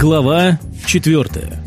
Глава четвертая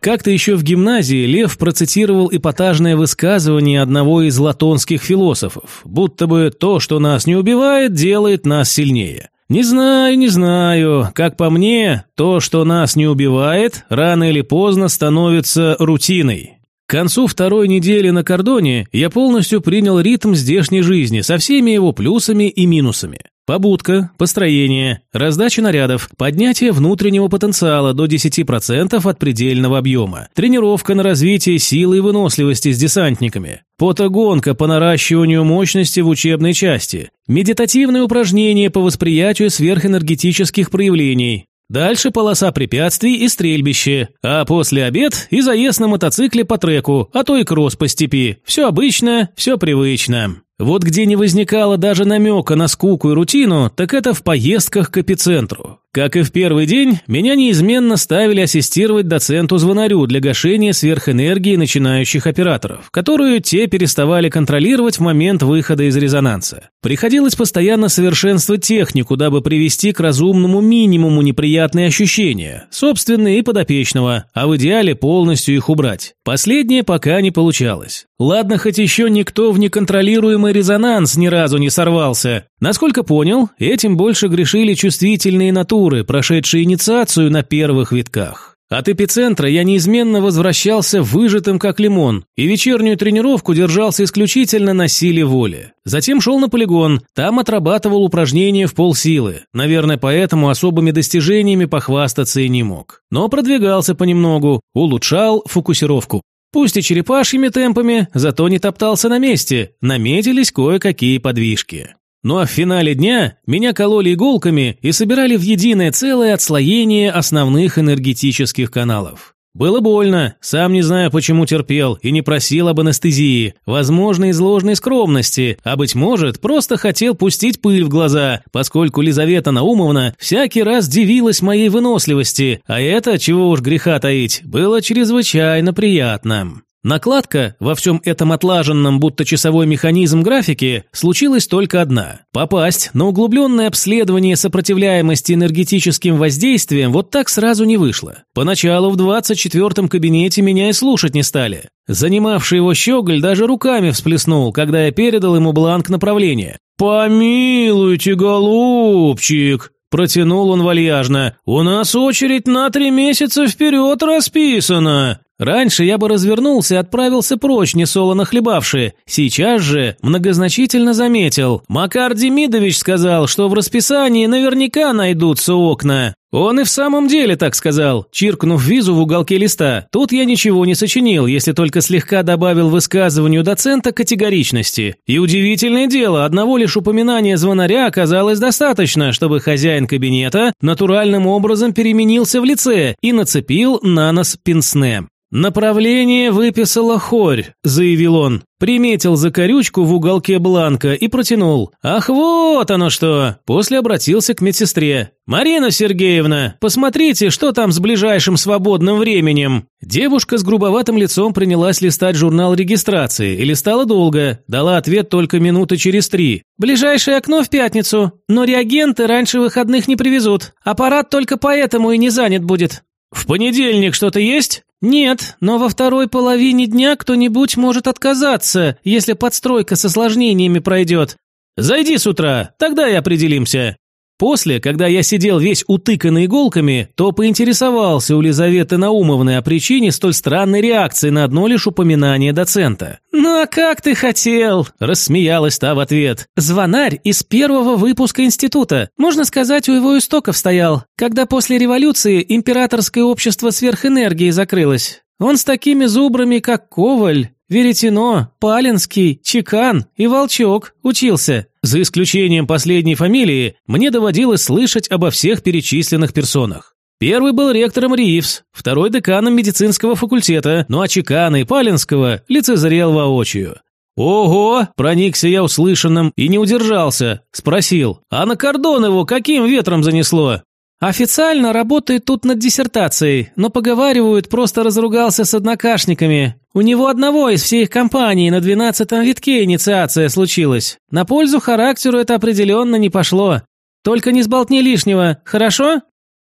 Как-то еще в гимназии Лев процитировал эпатажное высказывание одного из латонских философов, будто бы то, что нас не убивает, делает нас сильнее. Не знаю, не знаю. Как по мне, то, что нас не убивает, рано или поздно становится рутиной. К концу второй недели на кордоне я полностью принял ритм здешней жизни со всеми его плюсами и минусами. Побудка, построение, раздача нарядов, поднятие внутреннего потенциала до 10% от предельного объема, тренировка на развитие силы и выносливости с десантниками, потогонка по наращиванию мощности в учебной части, медитативные упражнения по восприятию сверхэнергетических проявлений, Дальше полоса препятствий и стрельбище, а после обед и заезд на мотоцикле по треку, а то и кросс по степи. Все обычно, все привычно. Вот где не возникало даже намека на скуку и рутину, так это в поездках к эпицентру. Как и в первый день, меня неизменно ставили ассистировать доценту-звонарю для гашения сверхэнергии начинающих операторов, которую те переставали контролировать в момент выхода из резонанса. Приходилось постоянно совершенствовать технику, дабы привести к разумному минимуму неприятные ощущения, собственные и подопечного, а в идеале полностью их убрать. Последнее пока не получалось. Ладно, хоть еще никто в неконтролируемый резонанс ни разу не сорвался. Насколько понял, этим больше грешили чувствительные натуры, прошедшие инициацию на первых витках. От эпицентра я неизменно возвращался выжатым как лимон, и вечернюю тренировку держался исключительно на силе воли. Затем шел на полигон, там отрабатывал упражнения в полсилы. Наверное, поэтому особыми достижениями похвастаться и не мог. Но продвигался понемногу, улучшал фокусировку. Пусть и черепашьими темпами, зато не топтался на месте, наметились кое-какие подвижки. Ну а в финале дня меня кололи иголками и собирали в единое целое отслоение основных энергетических каналов. Было больно, сам не знаю, почему терпел и не просил об анестезии, возможно, из ложной скромности, а, быть может, просто хотел пустить пыль в глаза, поскольку Лизавета Наумовна всякий раз дивилась моей выносливости, а это, чего уж греха таить, было чрезвычайно приятно. Накладка во всем этом отлаженном, будто часовой механизм графики, случилась только одна. Попасть на углубленное обследование сопротивляемости энергетическим воздействием вот так сразу не вышло. Поначалу в 24-м кабинете меня и слушать не стали. Занимавший его щеголь даже руками всплеснул, когда я передал ему бланк направления. «Помилуйте, голубчик!» Протянул он вальяжно. «У нас очередь на три месяца вперед расписана!» Раньше я бы развернулся и отправился прочь, несолоно хлебавшие. Сейчас же многозначительно заметил. Макар Демидович сказал, что в расписании наверняка найдутся окна. Он и в самом деле так сказал, чиркнув визу в уголке листа. Тут я ничего не сочинил, если только слегка добавил высказыванию доцента категоричности. И удивительное дело, одного лишь упоминания звонаря оказалось достаточно, чтобы хозяин кабинета натуральным образом переменился в лице и нацепил на нос пенсне. «Направление выписала хорь», – заявил он. Приметил закорючку в уголке бланка и протянул. «Ах, вот оно что!» После обратился к медсестре. «Марина Сергеевна, посмотрите, что там с ближайшим свободным временем!» Девушка с грубоватым лицом принялась листать журнал регистрации и листала долго, дала ответ только минуты через три. «Ближайшее окно в пятницу, но реагенты раньше выходных не привезут. Аппарат только поэтому и не занят будет». «В понедельник что-то есть?» «Нет, но во второй половине дня кто-нибудь может отказаться, если подстройка с осложнениями пройдет. Зайди с утра, тогда и определимся». После, когда я сидел весь утыканный иголками, то поинтересовался у Лизаветы Наумовны о причине столь странной реакции на одно лишь упоминание доцента. «Ну а как ты хотел?» – рассмеялась та в ответ. «Звонарь из первого выпуска института. Можно сказать, у его истоков стоял, когда после революции императорское общество сверхэнергии закрылось. Он с такими зубрами, как Коваль, Веретено, Палинский, Чекан и Волчок учился. За исключением последней фамилии, мне доводилось слышать обо всех перечисленных персонах. Первый был ректором РИИФС, второй деканом медицинского факультета, ну а Чекана и Палинского лицезрел воочию. «Ого!» – проникся я услышанным и не удержался. Спросил, «А на кордон его каким ветром занесло?» «Официально работает тут над диссертацией, но поговаривают, просто разругался с однокашниками. У него одного из всей их компании на двенадцатом витке инициация случилась. На пользу характеру это определенно не пошло. Только не сболтни лишнего, хорошо?»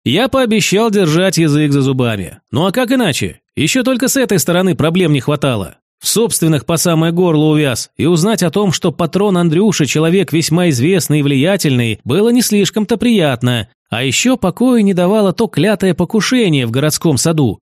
Я пообещал держать язык за зубами. Ну а как иначе? Еще только с этой стороны проблем не хватало. В собственных по самое горло увяз, и узнать о том, что патрон Андрюша человек весьма известный и влиятельный, было не слишком-то приятно. А еще покоя не давало то клятое покушение в городском саду.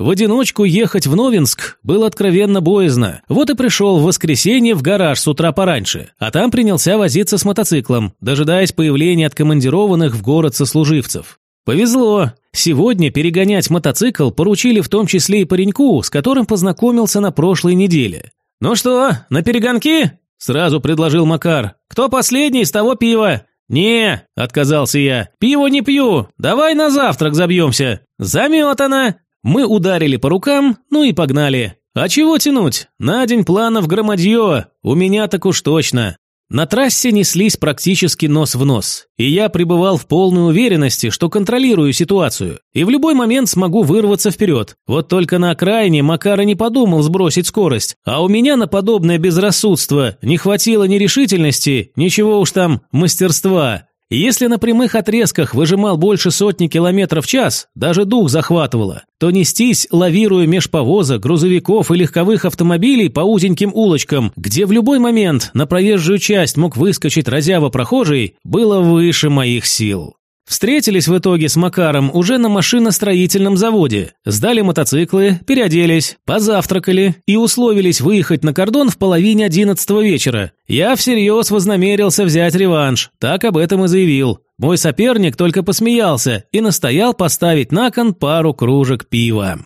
В одиночку ехать в Новинск было откровенно боязно. Вот и пришел в воскресенье в гараж с утра пораньше, а там принялся возиться с мотоциклом, дожидаясь появления откомандированных в город сослуживцев. Повезло. Сегодня перегонять мотоцикл поручили в том числе и пареньку, с которым познакомился на прошлой неделе. «Ну что, на перегонки?» – сразу предложил Макар. «Кто последний, с того пива». «Не», – отказался я, – «пиво не пью, давай на завтрак забьемся». «Заметано». Мы ударили по рукам, ну и погнали. А чего тянуть? На день планов громадье, у меня так уж точно. На трассе неслись практически нос в нос, и я пребывал в полной уверенности, что контролирую ситуацию, и в любой момент смогу вырваться вперед. Вот только на окраине Макара не подумал сбросить скорость, а у меня на подобное безрассудство не хватило ни решительности, ничего уж там мастерства. Если на прямых отрезках выжимал больше сотни километров в час, даже дух захватывало, то нестись, лавируя меж повозок, грузовиков и легковых автомобилей по узеньким улочкам, где в любой момент на проезжую часть мог выскочить разява прохожий, было выше моих сил. Встретились в итоге с Макаром уже на машиностроительном заводе, сдали мотоциклы, переоделись, позавтракали и условились выехать на кордон в половине одиннадцатого вечера. Я всерьез вознамерился взять реванш, так об этом и заявил. Мой соперник только посмеялся и настоял поставить на кон пару кружек пива.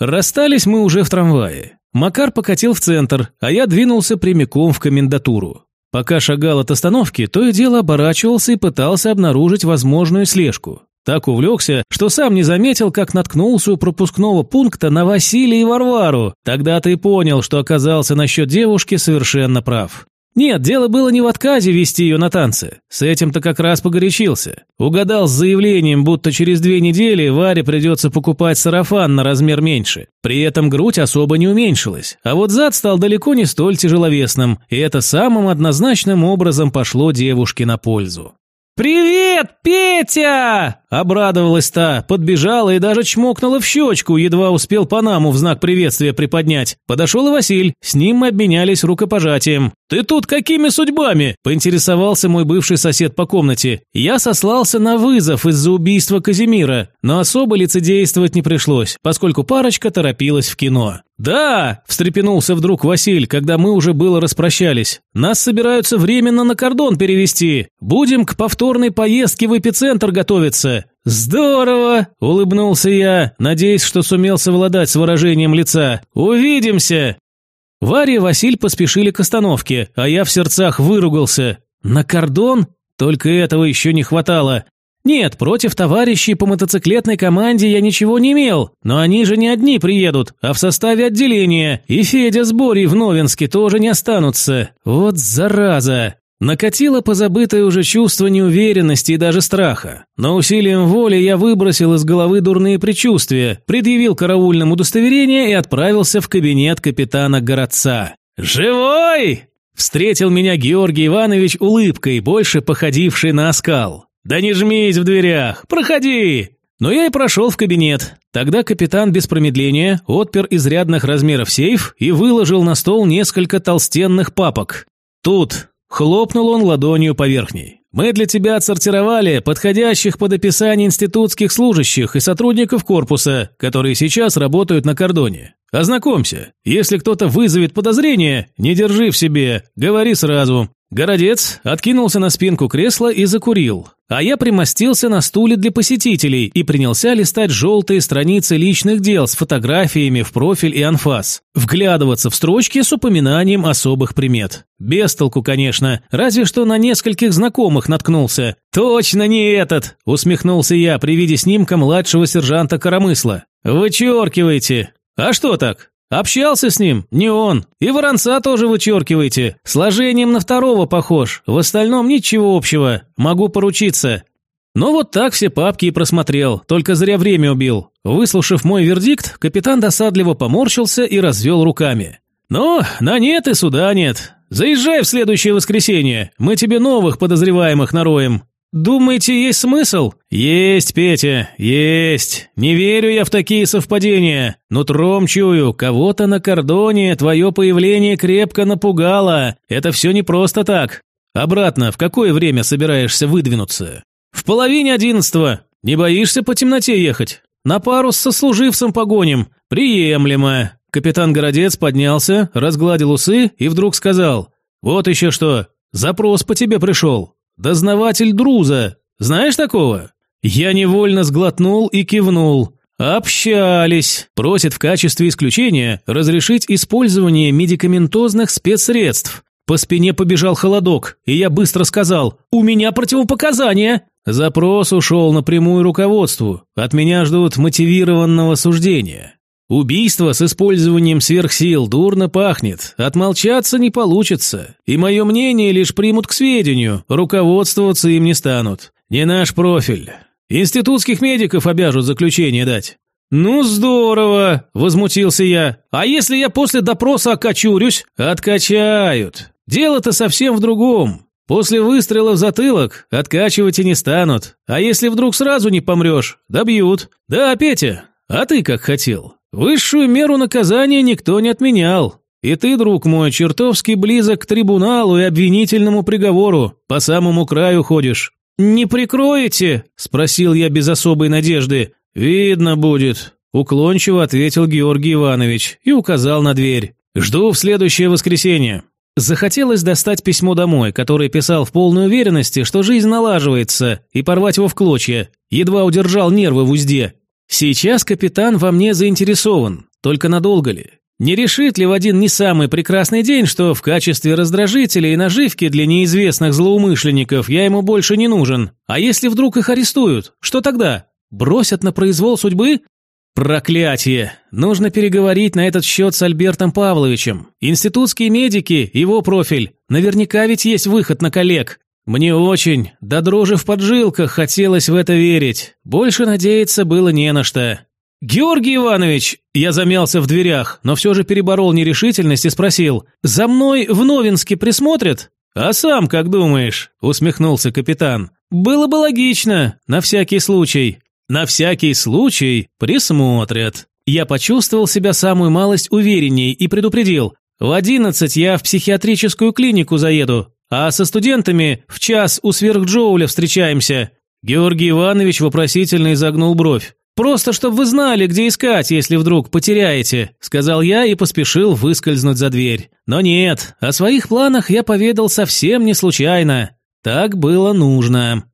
Расстались мы уже в трамвае. Макар покатил в центр, а я двинулся прямиком в комендатуру. Пока шагал от остановки, то и дело оборачивался и пытался обнаружить возможную слежку. Так увлекся, что сам не заметил, как наткнулся у пропускного пункта на Василия и Варвару. Тогда ты понял, что оказался насчет девушки совершенно прав. Нет, дело было не в отказе вести ее на танцы. С этим-то как раз погорячился. Угадал с заявлением, будто через две недели Варе придется покупать сарафан на размер меньше. При этом грудь особо не уменьшилась. А вот зад стал далеко не столь тяжеловесным, и это самым однозначным образом пошло девушке на пользу. «Привет, Петя!» – обрадовалась та, подбежала и даже чмокнула в щечку, едва успел Панаму в знак приветствия приподнять. Подошел и Василь, с ним мы обменялись рукопожатием. «Ты тут какими судьбами?» – поинтересовался мой бывший сосед по комнате. Я сослался на вызов из-за убийства Казимира, но особо лицедействовать не пришлось, поскольку парочка торопилась в кино. «Да!» – встрепенулся вдруг Василь, когда мы уже было распрощались. «Нас собираются временно на кордон перевести. Будем к повторной поездке в эпицентр готовиться». «Здорово!» – улыбнулся я, надеясь, что сумел совладать с выражением лица. «Увидимся!» Варя и Василь поспешили к остановке, а я в сердцах выругался. «На кордон?» Только этого еще не хватало. Нет, против товарищей по мотоциклетной команде я ничего не имел, но они же не одни приедут, а в составе отделения, и Федя с Борей в Новинске тоже не останутся. Вот зараза! Накатило позабытое уже чувство неуверенности и даже страха. Но усилием воли я выбросил из головы дурные предчувствия, предъявил караульным удостоверение и отправился в кабинет капитана городца. «Живой!» Встретил меня Георгий Иванович улыбкой, больше походившей на оскал. «Да не жмись в дверях! Проходи!» Но я и прошел в кабинет. Тогда капитан без промедления отпер изрядных размеров сейф и выложил на стол несколько толстенных папок. «Тут!» – хлопнул он ладонью по верхней. «Мы для тебя отсортировали подходящих под описание институтских служащих и сотрудников корпуса, которые сейчас работают на кордоне. Ознакомься. Если кто-то вызовет подозрение, не держи в себе, говори сразу. Городец откинулся на спинку кресла и закурил, а я примостился на стуле для посетителей и принялся листать желтые страницы личных дел с фотографиями в профиль и анфас, вглядываться в строчки с упоминанием особых примет. Без толку, конечно, разве что на нескольких знакомых наткнулся. «Точно не этот!» – усмехнулся я при виде снимка младшего сержанта Коромысла. «Вычеркивайте!» «А что так? Общался с ним? Не он. И Воронца тоже вычеркивайте. Сложением на второго похож. В остальном ничего общего. Могу поручиться. Но вот так все папки и просмотрел, только зря время убил. Выслушав мой вердикт, капитан досадливо поморщился и развел руками. «Ну, на нет и суда нет. Заезжай в следующее воскресенье, мы тебе новых подозреваемых нароем. Думаете, есть смысл? Есть, Петя, есть. Не верю я в такие совпадения. Нутром чую, кого-то на кордоне твое появление крепко напугало. Это все не просто так. Обратно, в какое время собираешься выдвинуться? В половине одиннадцатого. Не боишься по темноте ехать? На пару с сослуживцем погоним. Приемлемо. Капитан Городец поднялся, разгладил усы и вдруг сказал. Вот еще что. Запрос по тебе пришел. Дознаватель Друза. Знаешь такого? Я невольно сглотнул и кивнул. Общались. Просит в качестве исключения разрешить использование медикаментозных спецсредств. По спине побежал холодок, и я быстро сказал «У меня противопоказания!» Запрос ушел напрямую руководству. От меня ждут мотивированного суждения. Убийство с использованием сверхсил дурно пахнет, отмолчаться не получится, и мое мнение лишь примут к сведению, руководствоваться им не станут. Не наш профиль. Институтских медиков обяжут заключение дать. «Ну здорово!» – возмутился я. «А если я после допроса окочурюсь?» «Откачают. Дело-то совсем в другом. После выстрела в затылок откачивать и не станут. А если вдруг сразу не помрешь, добьют. Да, Петя, а ты как хотел?» Высшую меру наказания никто не отменял. И ты, друг мой, чертовски близок к трибуналу и обвинительному приговору, по самому краю ходишь. «Не прикроете?» – спросил я без особой надежды. «Видно будет», – уклончиво ответил Георгий Иванович и указал на дверь. «Жду в следующее воскресенье». Захотелось достать письмо домой, которое писал в полной уверенности, что жизнь налаживается, и порвать его в клочья. Едва удержал нервы в узде. Сейчас капитан во мне заинтересован, только надолго ли? Не решит ли в один не самый прекрасный день, что в качестве раздражителя и наживки для неизвестных злоумышленников я ему больше не нужен? А если вдруг их арестуют, что тогда? Бросят на произвол судьбы? Проклятие! Нужно переговорить на этот счет с Альбертом Павловичем. Институтские медики, его профиль. Наверняка ведь есть выход на коллег. Мне очень, да дрожи в поджилках, хотелось в это верить. Больше надеяться было не на что. «Георгий Иванович!» Я замялся в дверях, но все же переборол нерешительность и спросил. «За мной в Новинске присмотрят?» «А сам как думаешь?» – усмехнулся капитан. «Было бы логично, на всякий случай». «На всякий случай присмотрят». Я почувствовал себя самую малость уверенней и предупредил. «В одиннадцать я в психиатрическую клинику заеду. А со студентами в час у сверхджоуля встречаемся». Георгий Иванович вопросительно изогнул бровь. «Просто, чтобы вы знали, где искать, если вдруг потеряете», – сказал я и поспешил выскользнуть за дверь. Но нет, о своих планах я поведал совсем не случайно. Так было нужно.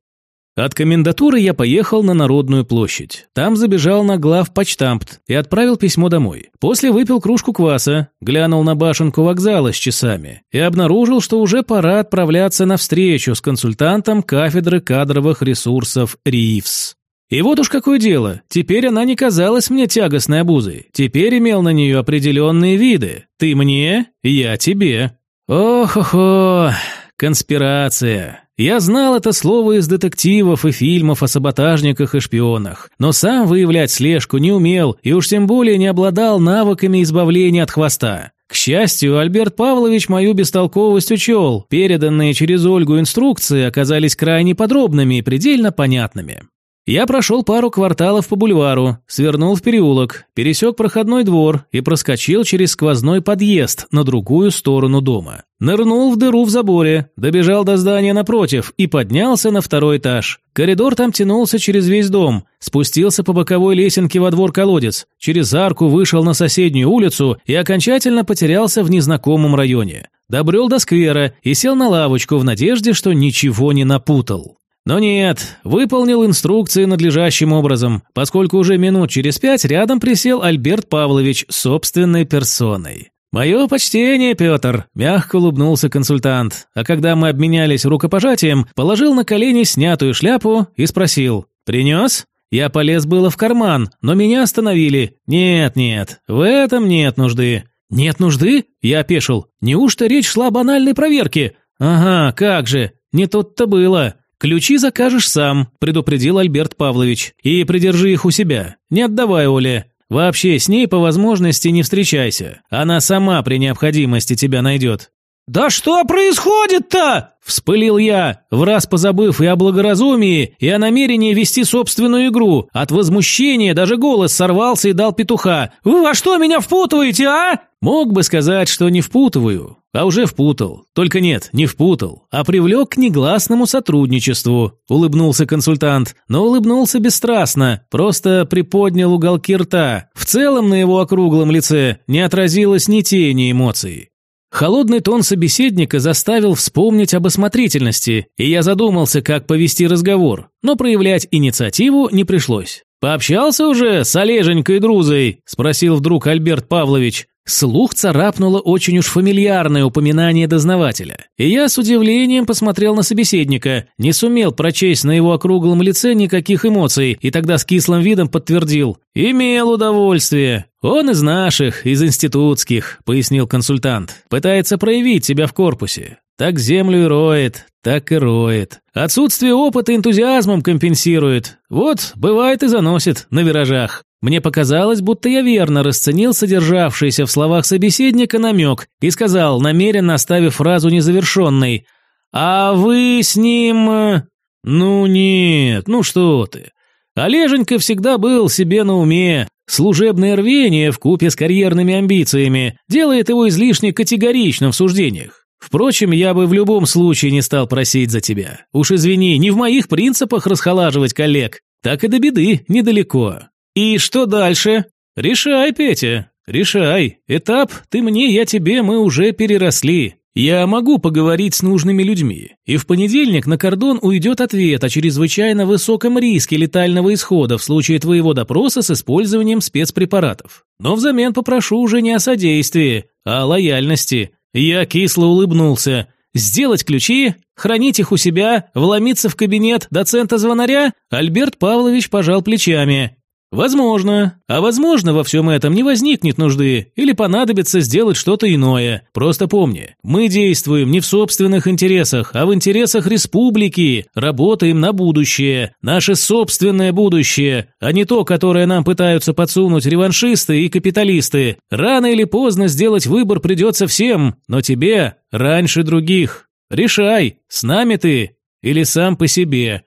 От комендатуры я поехал на Народную площадь. Там забежал на глав почтампт и отправил письмо домой. После выпил кружку кваса, глянул на башенку вокзала с часами и обнаружил, что уже пора отправляться на встречу с консультантом кафедры кадровых ресурсов РИФС. И вот уж какое дело, теперь она не казалась мне тягостной обузой, теперь имел на нее определенные виды. Ты мне, я тебе. Ох-охо, конспирация. Я знал это слово из детективов и фильмов о саботажниках и шпионах, но сам выявлять слежку не умел и уж тем более не обладал навыками избавления от хвоста. К счастью, Альберт Павлович мою бестолковость учел, переданные через Ольгу инструкции оказались крайне подробными и предельно понятными. Я прошел пару кварталов по бульвару, свернул в переулок, пересек проходной двор и проскочил через сквозной подъезд на другую сторону дома. Нырнул в дыру в заборе, добежал до здания напротив и поднялся на второй этаж. Коридор там тянулся через весь дом, спустился по боковой лесенке во двор-колодец, через арку вышел на соседнюю улицу и окончательно потерялся в незнакомом районе. Добрел до сквера и сел на лавочку в надежде, что ничего не напутал. Но нет, выполнил инструкции надлежащим образом, поскольку уже минут через пять рядом присел Альберт Павлович собственной персоной. «Мое почтение, Петр», – мягко улыбнулся консультант, а когда мы обменялись рукопожатием, положил на колени снятую шляпу и спросил «Принес?» Я полез было в карман, но меня остановили. «Нет, нет, в этом нет нужды». «Нет нужды?» – я опешил. «Неужто речь шла о банальной проверке?» «Ага, как же, не тут-то было». «Ключи закажешь сам», – предупредил Альберт Павлович. «И придержи их у себя. Не отдавай Оле. Вообще, с ней по возможности не встречайся. Она сама при необходимости тебя найдет». «Да что происходит-то?» – вспылил я, в раз позабыв и о благоразумии, и о намерении вести собственную игру. От возмущения даже голос сорвался и дал петуха. «Вы во что меня впутываете, а?» Мог бы сказать, что не впутываю, а уже впутал. Только нет, не впутал, а привлек к негласному сотрудничеству, улыбнулся консультант, но улыбнулся бесстрастно, просто приподнял уголки рта. В целом на его округлом лице не отразилось ни тени эмоций. Холодный тон собеседника заставил вспомнить об осмотрительности, и я задумался, как повести разговор, но проявлять инициативу не пришлось. «Пообщался уже с Олеженькой Друзой?» – спросил вдруг Альберт Павлович. Слух царапнуло очень уж фамильярное упоминание дознавателя. И я с удивлением посмотрел на собеседника, не сумел прочесть на его округлом лице никаких эмоций, и тогда с кислым видом подтвердил «Имел удовольствие». «Он из наших, из институтских», – пояснил консультант. «Пытается проявить себя в корпусе. Так землю и роет, так и роет. Отсутствие опыта энтузиазмом компенсирует. Вот, бывает и заносит на виражах. Мне показалось, будто я верно расценил содержавшийся в словах собеседника намек и сказал, намеренно оставив фразу незавершенной. «А вы с ним...» э, «Ну нет, ну что ты. Олеженька всегда был себе на уме. Служебное рвение в купе с карьерными амбициями делает его излишне категоричным в суждениях. Впрочем, я бы в любом случае не стал просить за тебя. Уж извини, не в моих принципах расхолаживать коллег. Так и до беды недалеко. «И что дальше?» «Решай, Петя, решай. Этап «ты мне, я тебе» мы уже переросли. Я могу поговорить с нужными людьми, и в понедельник на кордон уйдет ответ о чрезвычайно высоком риске летального исхода в случае твоего допроса с использованием спецпрепаратов. Но взамен попрошу уже не о содействии, а о лояльности». Я кисло улыбнулся. «Сделать ключи, хранить их у себя, вломиться в кабинет доцента-звонаря?» Альберт Павлович пожал плечами. Возможно. А возможно, во всем этом не возникнет нужды или понадобится сделать что-то иное. Просто помни, мы действуем не в собственных интересах, а в интересах республики, работаем на будущее, наше собственное будущее, а не то, которое нам пытаются подсунуть реваншисты и капиталисты. Рано или поздно сделать выбор придется всем, но тебе раньше других. Решай, с нами ты или сам по себе.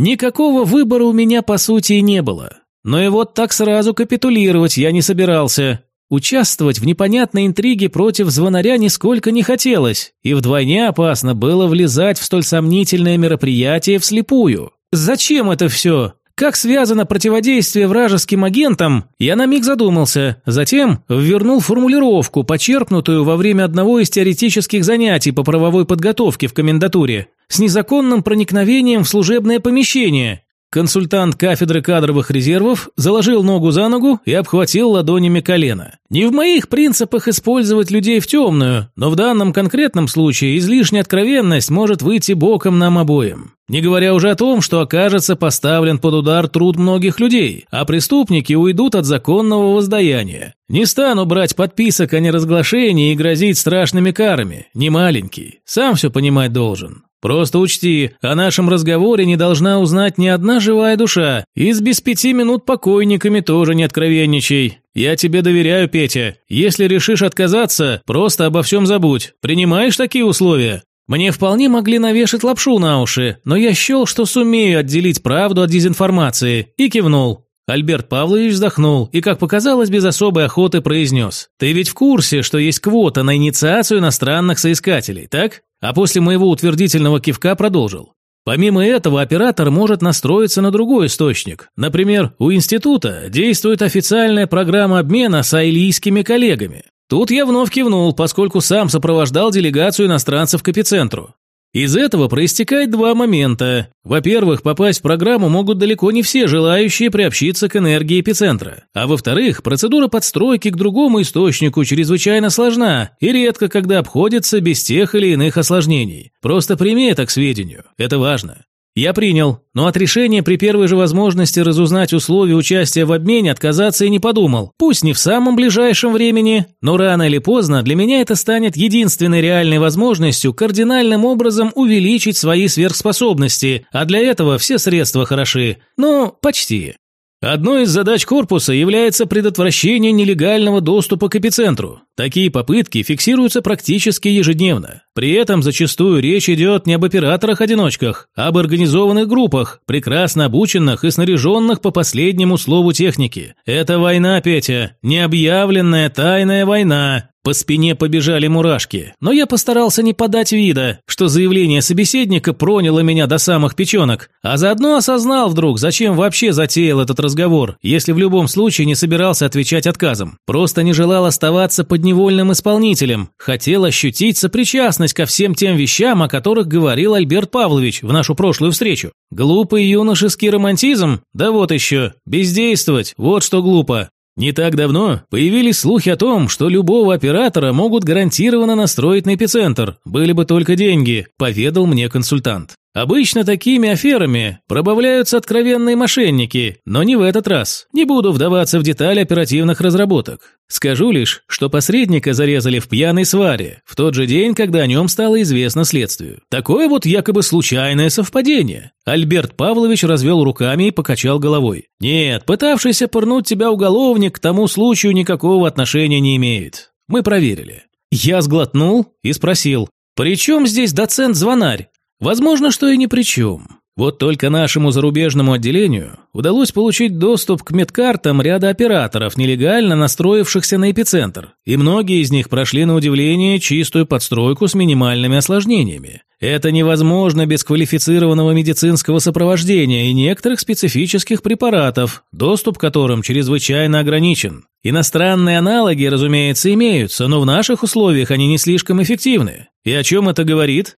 Никакого выбора у меня по сути и не было. Но и вот так сразу капитулировать я не собирался. Участвовать в непонятной интриге против звонаря нисколько не хотелось, и вдвойне опасно было влезать в столь сомнительное мероприятие вслепую. Зачем это все? Как связано противодействие вражеским агентам, я на миг задумался, затем ввернул формулировку, почерпнутую во время одного из теоретических занятий по правовой подготовке в комендатуре, с незаконным проникновением в служебное помещение, Консультант кафедры кадровых резервов заложил ногу за ногу и обхватил ладонями колено. Не в моих принципах использовать людей в темную, но в данном конкретном случае излишняя откровенность может выйти боком нам обоим. Не говоря уже о том, что окажется поставлен под удар труд многих людей, а преступники уйдут от законного воздаяния. Не стану брать подписок о неразглашении и грозить страшными карами, не маленький, сам все понимать должен. Просто учти, о нашем разговоре не должна узнать ни одна живая душа, и с без пяти минут покойниками тоже не откровенничай. Я тебе доверяю, Петя. Если решишь отказаться, просто обо всем забудь. Принимаешь такие условия?» Мне вполне могли навешать лапшу на уши, но я счел, что сумею отделить правду от дезинформации, и кивнул. Альберт Павлович вздохнул и, как показалось, без особой охоты произнес. «Ты ведь в курсе, что есть квота на инициацию иностранных соискателей, так?» А после моего утвердительного кивка продолжил. Помимо этого, оператор может настроиться на другой источник. Например, у института действует официальная программа обмена с айлийскими коллегами. Тут я вновь кивнул, поскольку сам сопровождал делегацию иностранцев к эпицентру. Из этого проистекает два момента. Во-первых, попасть в программу могут далеко не все желающие приобщиться к энергии эпицентра. А во-вторых, процедура подстройки к другому источнику чрезвычайно сложна и редко когда обходится без тех или иных осложнений. Просто прими это к сведению. Это важно. Я принял, но от решения при первой же возможности разузнать условия участия в обмене отказаться и не подумал. Пусть не в самом ближайшем времени, но рано или поздно для меня это станет единственной реальной возможностью кардинальным образом увеличить свои сверхспособности, а для этого все средства хороши. Ну, почти. Одной из задач корпуса является предотвращение нелегального доступа к эпицентру. Такие попытки фиксируются практически ежедневно. При этом зачастую речь идет не об операторах-одиночках, а об организованных группах, прекрасно обученных и снаряженных по последнему слову техники. Это война, Петя, необъявленная тайная война, по спине побежали мурашки, но я постарался не подать вида, что заявление собеседника проняло меня до самых печенок, а заодно осознал вдруг, зачем вообще затеял этот разговор, если в любом случае не собирался отвечать отказом. Просто не желал оставаться подневольным исполнителем, хотел ощутить сопричастность ко всем тем вещам, о которых говорил Альберт Павлович в нашу прошлую встречу. Глупый юношеский романтизм? Да вот еще. Бездействовать, вот что глупо. Не так давно появились слухи о том, что любого оператора могут гарантированно настроить на эпицентр, были бы только деньги, поведал мне консультант. Обычно такими аферами пробавляются откровенные мошенники, но не в этот раз. Не буду вдаваться в детали оперативных разработок. Скажу лишь, что посредника зарезали в пьяной сваре, в тот же день, когда о нем стало известно следствию. Такое вот якобы случайное совпадение. Альберт Павлович развел руками и покачал головой. Нет, пытавшийся пырнуть тебя уголовник к тому случаю никакого отношения не имеет. Мы проверили. Я сглотнул и спросил, «При чем здесь доцент-звонарь? Возможно, что и ни при чем. Вот только нашему зарубежному отделению удалось получить доступ к медкартам ряда операторов, нелегально настроившихся на эпицентр, и многие из них прошли на удивление чистую подстройку с минимальными осложнениями. Это невозможно без квалифицированного медицинского сопровождения и некоторых специфических препаратов, доступ к которым чрезвычайно ограничен. Иностранные аналоги, разумеется, имеются, но в наших условиях они не слишком эффективны. И о чем это говорит?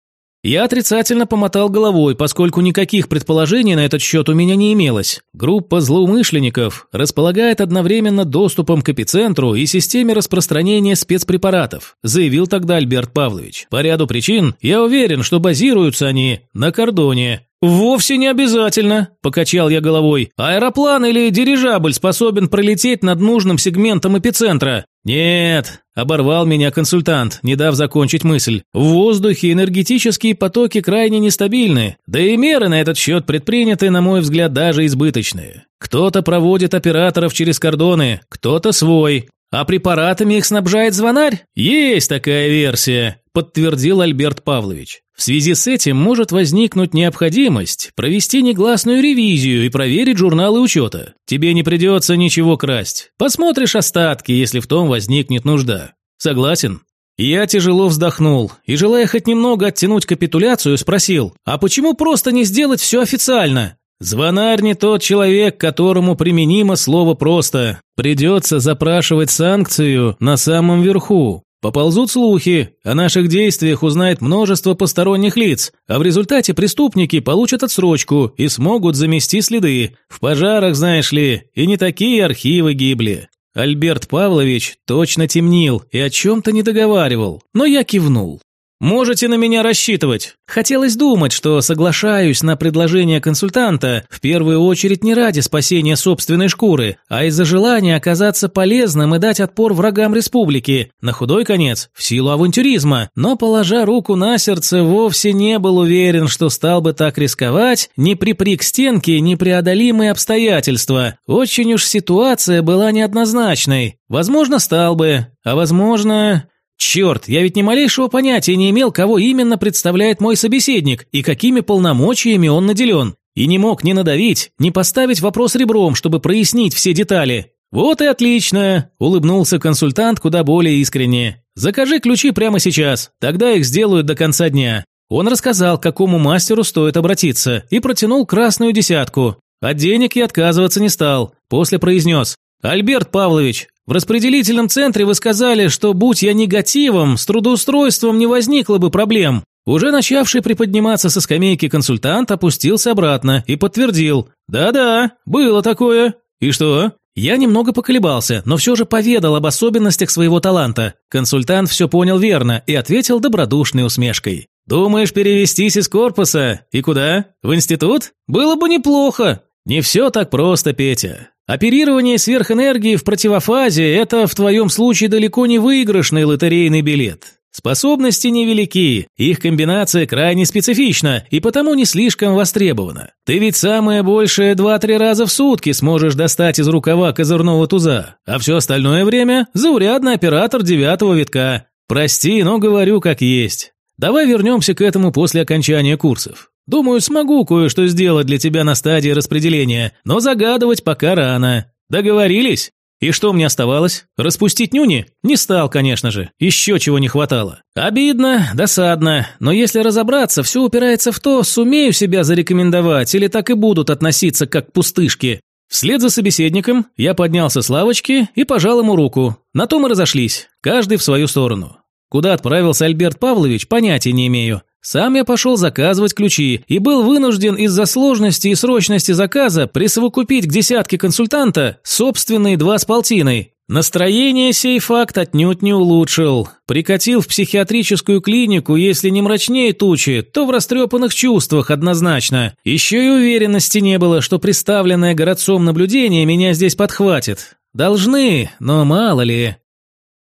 Я отрицательно помотал головой, поскольку никаких предположений на этот счет у меня не имелось. Группа злоумышленников располагает одновременно доступом к эпицентру и системе распространения спецпрепаратов, заявил тогда Альберт Павлович. По ряду причин я уверен, что базируются они на кордоне. «Вовсе не обязательно», – покачал я головой. «Аэроплан или дирижабль способен пролететь над нужным сегментом эпицентра. «Нет», – оборвал меня консультант, не дав закончить мысль. «В воздухе энергетические потоки крайне нестабильны, да и меры на этот счет предприняты, на мой взгляд, даже избыточные. Кто-то проводит операторов через кордоны, кто-то свой. А препаратами их снабжает звонарь? Есть такая версия подтвердил Альберт Павлович. В связи с этим может возникнуть необходимость провести негласную ревизию и проверить журналы учета. Тебе не придется ничего красть. Посмотришь остатки, если в том возникнет нужда. Согласен? Я тяжело вздохнул и, желая хоть немного оттянуть капитуляцию, спросил, а почему просто не сделать все официально? Звонарь не тот человек, которому применимо слово «просто». Придется запрашивать санкцию на самом верху. Поползут слухи, о наших действиях узнает множество посторонних лиц, а в результате преступники получат отсрочку и смогут замести следы. В пожарах, знаешь ли, и не такие архивы гибли. Альберт Павлович точно темнил и о чем-то не договаривал, но я кивнул. Можете на меня рассчитывать. Хотелось думать, что соглашаюсь на предложение консультанта в первую очередь не ради спасения собственной шкуры, а из-за желания оказаться полезным и дать отпор врагам республики, на худой конец, в силу авантюризма, но, положа руку на сердце, вовсе не был уверен, что стал бы так рисковать, не припри к стенке непреодолимые обстоятельства. Очень уж ситуация была неоднозначной. Возможно, стал бы, а возможно... Черт, я ведь ни малейшего понятия не имел, кого именно представляет мой собеседник и какими полномочиями он наделен. И не мог ни надавить, ни поставить вопрос ребром, чтобы прояснить все детали. «Вот и отлично!» – улыбнулся консультант куда более искренне. «Закажи ключи прямо сейчас, тогда их сделают до конца дня». Он рассказал, к какому мастеру стоит обратиться, и протянул красную десятку. От денег я отказываться не стал. После произнес. «Альберт Павлович, в распределительном центре вы сказали, что будь я негативом, с трудоустройством не возникло бы проблем. Уже начавший приподниматься со скамейки консультант опустился обратно и подтвердил. «Да-да, было такое. И что?» Я немного поколебался, но все же поведал об особенностях своего таланта. Консультант все понял верно и ответил добродушной усмешкой. Думаешь перевестись из корпуса? И куда? В институт? Было бы неплохо. Не все так просто, Петя. Оперирование сверхэнергии в противофазе – это в твоем случае далеко не выигрышный лотерейный билет. Способности невелики, их комбинация крайне специфична и потому не слишком востребована. Ты ведь самое большее два-три раза в сутки сможешь достать из рукава козырного туза, а все остальное время – заурядный оператор девятого витка. Прости, но говорю как есть. Давай вернемся к этому после окончания курсов. Думаю, смогу кое-что сделать для тебя на стадии распределения, но загадывать пока рано. Договорились? И что мне оставалось? Распустить нюни? Не стал, конечно же. Еще чего не хватало. Обидно, досадно, но если разобраться, все упирается в то, сумею себя зарекомендовать или так и будут относиться как к пустышке. Вслед за собеседником я поднялся с лавочки и пожал ему руку. На том и разошлись, каждый в свою сторону. Куда отправился Альберт Павлович, понятия не имею. Сам я пошел заказывать ключи и был вынужден из-за сложности и срочности заказа присовокупить к десятке консультанта собственные два с полтиной. Настроение сей факт отнюдь не улучшил. Прикатил в психиатрическую клинику, если не мрачнее тучи, то в растрепанных чувствах однозначно. Еще и уверенности не было, что представленное городцом наблюдение меня здесь подхватит. Должны, но мало ли.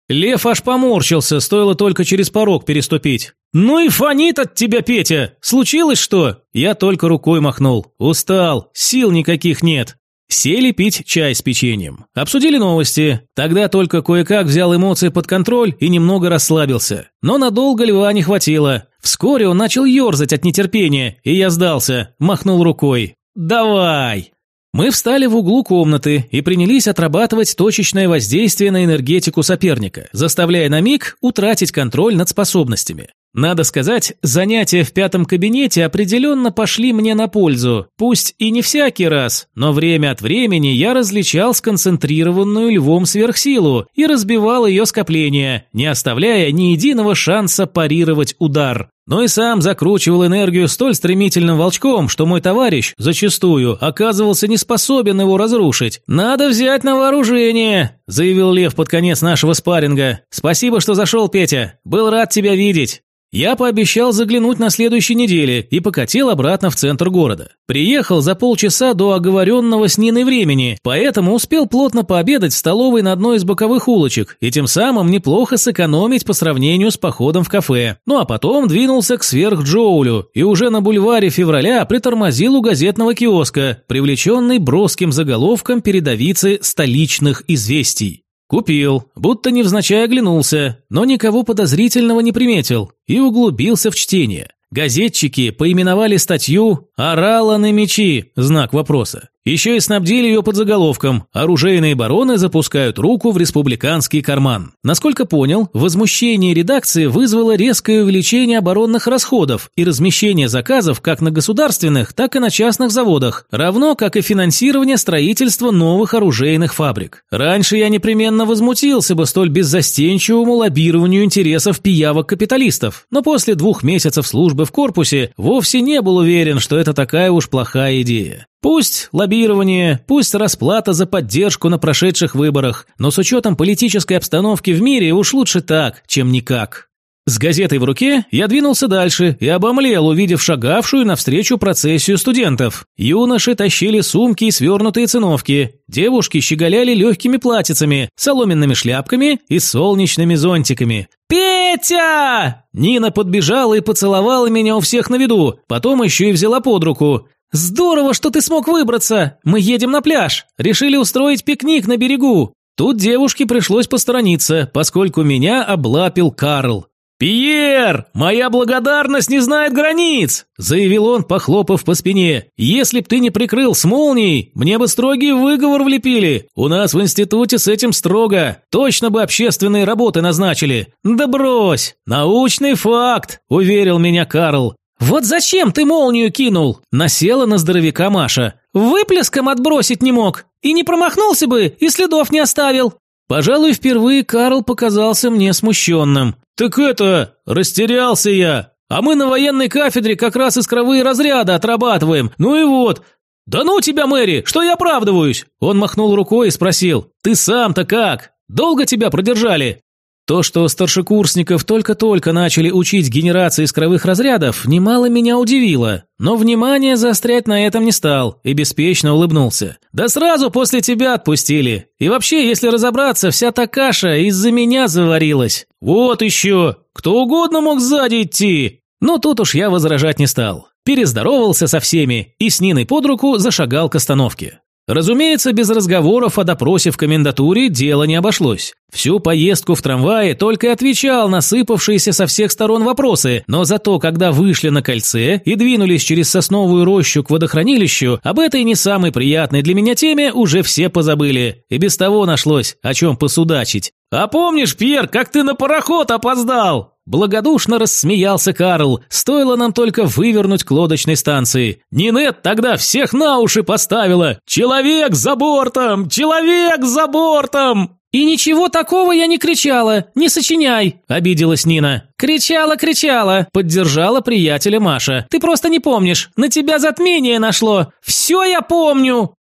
Лев аж поморщился, стоило только через порог переступить. «Ну и фонит от тебя, Петя! Случилось что?» Я только рукой махнул. «Устал, сил никаких нет». Сели пить чай с печеньем. Обсудили новости. Тогда только кое-как взял эмоции под контроль и немного расслабился. Но надолго льва не хватило. Вскоре он начал ерзать от нетерпения, и я сдался, махнул рукой. «Давай!» Мы встали в углу комнаты и принялись отрабатывать точечное воздействие на энергетику соперника, заставляя на миг утратить контроль над способностями. Надо сказать, занятия в пятом кабинете определенно пошли мне на пользу. Пусть и не всякий раз, но время от времени я различал сконцентрированную львом сверхсилу и разбивал ее скопление, не оставляя ни единого шанса парировать удар. Но и сам закручивал энергию столь стремительным волчком, что мой товарищ, зачастую, оказывался не способен его разрушить. «Надо взять на вооружение», – заявил Лев под конец нашего спарринга. «Спасибо, что зашел, Петя. Был рад тебя видеть». Я пообещал заглянуть на следующей неделе и покатил обратно в центр города. Приехал за полчаса до оговоренного с Ниной времени, поэтому успел плотно пообедать в столовой на одной из боковых улочек и тем самым неплохо сэкономить по сравнению с походом в кафе. Ну а потом двинулся к сверх-Джоулю и уже на бульваре февраля притормозил у газетного киоска, привлеченный броским заголовком передовицы столичных известий. Купил, будто невзначай оглянулся, но никого подозрительного не приметил и углубился в чтение. Газетчики поименовали статью «Орала на мечи» – знак вопроса. Еще и снабдили ее под заголовком «Оружейные бароны запускают руку в республиканский карман». Насколько понял, возмущение редакции вызвало резкое увеличение оборонных расходов и размещение заказов как на государственных, так и на частных заводах, равно как и финансирование строительства новых оружейных фабрик. Раньше я непременно возмутился бы столь беззастенчивому лоббированию интересов пиявок-капиталистов, но после двух месяцев службы в корпусе вовсе не был уверен, что это такая уж плохая идея. Пусть лоббирование, пусть расплата за поддержку на прошедших выборах, но с учетом политической обстановки в мире уж лучше так, чем никак. С газетой в руке я двинулся дальше и обомлел, увидев шагавшую навстречу процессию студентов. Юноши тащили сумки и свернутые циновки, девушки щеголяли легкими платьицами, соломенными шляпками и солнечными зонтиками. «Петя!» Нина подбежала и поцеловала меня у всех на виду, потом еще и взяла под руку. «Здорово, что ты смог выбраться! Мы едем на пляж! Решили устроить пикник на берегу!» Тут девушке пришлось посторониться, поскольку меня облапил Карл. «Пьер, моя благодарность не знает границ!» – заявил он, похлопав по спине. «Если б ты не прикрыл с молнией, мне бы строгий выговор влепили. У нас в институте с этим строго. Точно бы общественные работы назначили». «Да брось! Научный факт!» – уверил меня Карл. «Вот зачем ты молнию кинул?» – насела на здоровяка Маша. «Выплеском отбросить не мог. И не промахнулся бы, и следов не оставил». Пожалуй, впервые Карл показался мне смущенным. «Так это, растерялся я. А мы на военной кафедре как раз искровые разряды отрабатываем. Ну и вот, «Да ну тебя, Мэри, что я оправдываюсь?» Он махнул рукой и спросил, «Ты сам-то как? Долго тебя продержали?» То, что старшекурсников только-только начали учить генерации искровых разрядов, немало меня удивило, но внимание заострять на этом не стал и беспечно улыбнулся. «Да сразу после тебя отпустили. И вообще, если разобраться, вся та каша из-за меня заварилась. Вот еще! Кто угодно мог сзади идти!» Но тут уж я возражать не стал. Перездоровался со всеми и с Ниной под руку зашагал к остановке. Разумеется, без разговоров о допросе в комендатуре дело не обошлось. Всю поездку в трамвае только и отвечал на сыпавшиеся со всех сторон вопросы, но зато, когда вышли на кольце и двинулись через сосновую рощу к водохранилищу, об этой не самой приятной для меня теме уже все позабыли, и без того нашлось, о чем посудачить. «А помнишь, Пьер, как ты на пароход опоздал?» Благодушно рассмеялся Карл, стоило нам только вывернуть к лодочной станции. Нинет тогда всех на уши поставила. «Человек за бортом! Человек за бортом!» «И ничего такого я не кричала, не сочиняй!» – обиделась Нина. «Кричала, кричала!» – поддержала приятеля Маша. «Ты просто не помнишь, на тебя затмение нашло! Все я помню!»